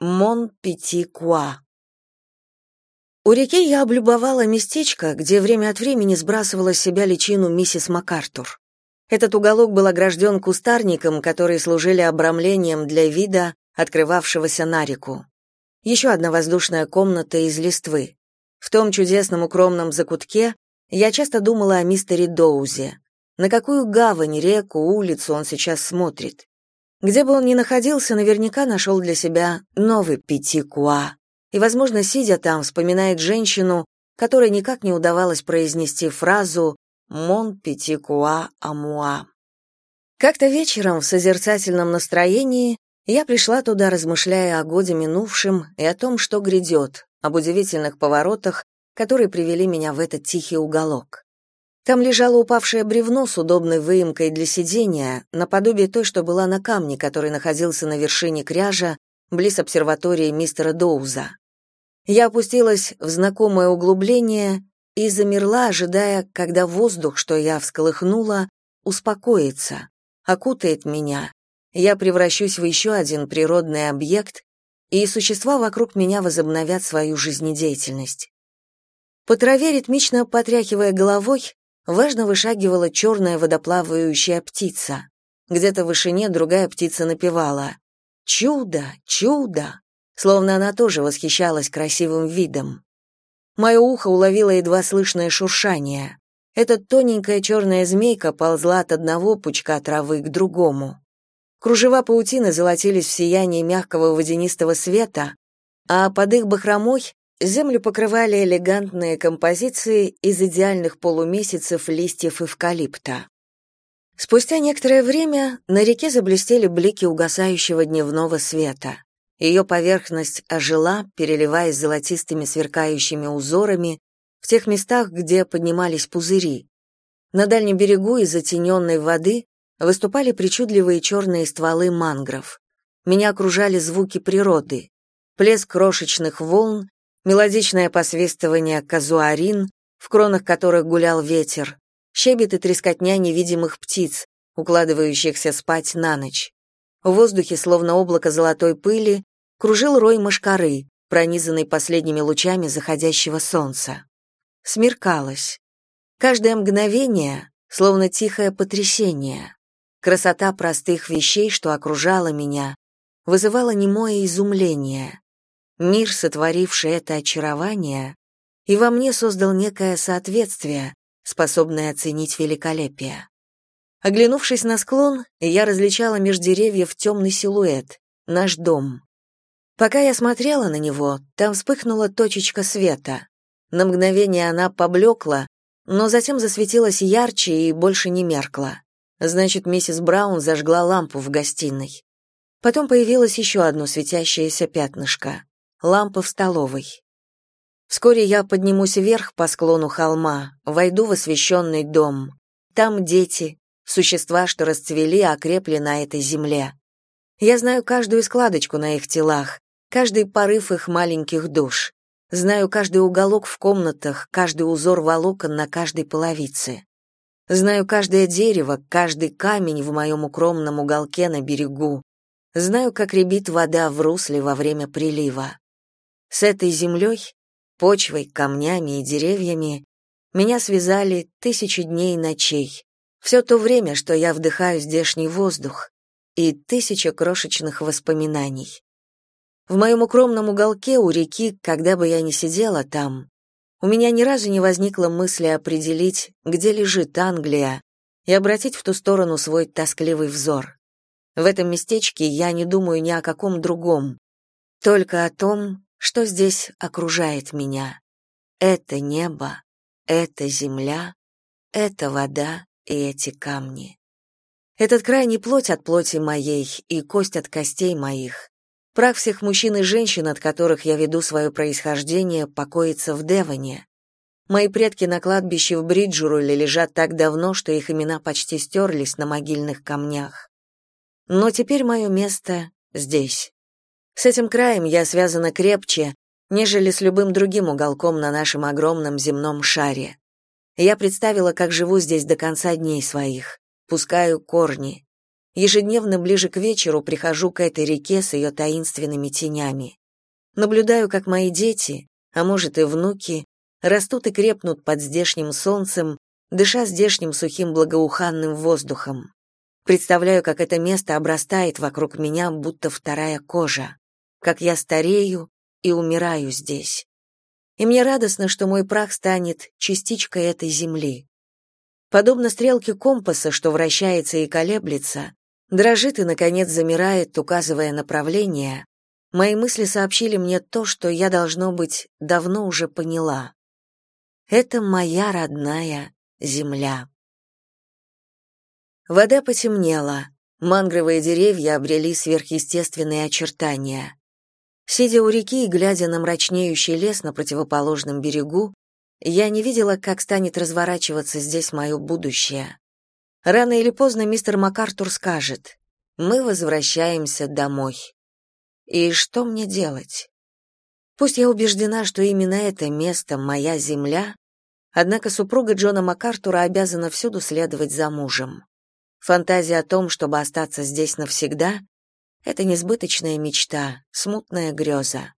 Мон-Пяти-Куа. У реки я облюбовала местечко, где время от времени сбрасывала с себя личину миссис МакАртур. Этот уголок был огражден кустарником, которые служили обрамлением для вида, открывавшегося на реку. Еще одна воздушная комната из листвы. В том чудесном укромном закутке я часто думала о мистере Доузе. На какую гавань, реку, улицу он сейчас смотрит? Где бы он ни находился, наверняка нашел для себя новый Пятикуа. И, возможно, сидя там, вспоминает женщину, которой никак не удавалось произнести фразу «Мон Пятикуа Амуа». Как-то вечером в созерцательном настроении я пришла туда, размышляя о годе минувшем и о том, что грядет, об удивительных поворотах, которые привели меня в этот тихий уголок. Там лежало упавшее бревно с удобной выемкой для сидения, наподобие той, что была на камне, который находился на вершине кряжа, близ обсерватории мистера Доуза. Я опустилась в знакомое углубление и замерла, ожидая, когда воздух, что я всколыхнула, успокоится, окутает меня. Я превращусь в еще один природный объект, и существа вокруг меня возобновят свою жизнедеятельность. По траве, ритмично потряхивая головой, важно вышагивала черная водоплавающая птица. Где-то в вышине другая птица напевала «Чудо! Чудо!», словно она тоже восхищалась красивым видом. Мое ухо уловило едва слышное шуршание. Эта тоненькая черная змейка ползла от одного пучка травы к другому. Кружева паутины золотились в сиянии мягкого водянистого света, а под их бахромой Землю покрывали элегантные композиции из идеальных полумесяцев листьев эвкалипта. Спустя некоторое время на реке заблестели блики угасающего дневного света. Ее поверхность ожила, переливаясь золотистыми сверкающими узорами в тех местах, где поднимались пузыри. На дальнем берегу из затененной воды выступали причудливые черные стволы мангров. Меня окружали звуки природы. Плеск крошечных волн, мелодичное посвистывание казуарин, в кронах которых гулял ветер, щебет и трескотня невидимых птиц, укладывающихся спать на ночь. В воздухе, словно облако золотой пыли, кружил рой мошкары, пронизанный последними лучами заходящего солнца. Смеркалось. Каждое мгновение, словно тихое потрясение. Красота простых вещей, что окружала меня, вызывала немое изумление. Мир, сотворивший это очарование, и во мне создал некое соответствие, способное оценить великолепие. Оглянувшись на склон, я различала меж деревьев темный силуэт, наш дом. Пока я смотрела на него, там вспыхнула точечка света. На мгновение она поблекла, но затем засветилась ярче и больше не меркла. Значит, миссис Браун зажгла лампу в гостиной. Потом появилось еще одно светящееся пятнышко лампа в столовой. Вскоре я поднимусь вверх по склону холма, войду в освещенный дом. Там дети, существа, что расцвели, окрепли на этой земле. Я знаю каждую складочку на их телах, каждый порыв их маленьких душ. Знаю каждый уголок в комнатах, каждый узор волокон на каждой половице. Знаю каждое дерево, каждый камень в моем укромном уголке на берегу. Знаю, как рябит вода в русле во время прилива. С этой землей, почвой, камнями и деревьями меня связали тысячи дней и ночей. Все то время, что я вдыхаю здешний воздух, и тысяча крошечных воспоминаний. В моем укромном уголке у реки, когда бы я ни сидела там, у меня ни разу не возникло мысли определить, где лежит Англия, и обратить в ту сторону свой тоскливый взор. В этом местечке я не думаю ни о каком другом, только о том, что здесь окружает меня. Это небо, это земля, это вода и эти камни. Этот край не плоть от плоти моей и кость от костей моих. Прах всех мужчин и женщин, от которых я веду свое происхождение, покоится в Девоне. Мои предки на кладбище в Бриджуруле лежат так давно, что их имена почти стерлись на могильных камнях. Но теперь мое место здесь. С этим краем я связана крепче, нежели с любым другим уголком на нашем огромном земном шаре. Я представила, как живу здесь до конца дней своих, пускаю корни. Ежедневно ближе к вечеру прихожу к этой реке с ее таинственными тенями. Наблюдаю, как мои дети, а может и внуки, растут и крепнут под здешним солнцем, дыша здешним сухим благоуханным воздухом. Представляю, как это место обрастает вокруг меня, будто вторая кожа, как я старею и умираю здесь. И мне радостно, что мой прах станет частичкой этой земли. Подобно стрелке компаса, что вращается и колеблется, дрожит и, наконец, замирает, указывая направление, мои мысли сообщили мне то, что я, должно быть, давно уже поняла. Это моя родная земля. Вода потемнела, мангровые деревья обрели сверхъестественные очертания. Сидя у реки и глядя на мрачнеющий лес на противоположном берегу, я не видела, как станет разворачиваться здесь мое будущее. Рано или поздно мистер МакАртур скажет «Мы возвращаемся домой». И что мне делать? Пусть я убеждена, что именно это место — моя земля, однако супруга Джона МакАртура обязана всюду следовать за мужем. Фантазия о том, чтобы остаться здесь навсегда — это несбыточная мечта, смутная греза.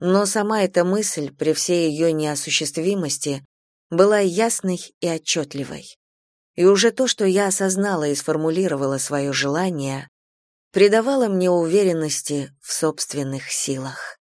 Но сама эта мысль, при всей ее неосуществимости, была ясной и отчетливой. И уже то, что я осознала и сформулировала свое желание, придавало мне уверенности в собственных силах.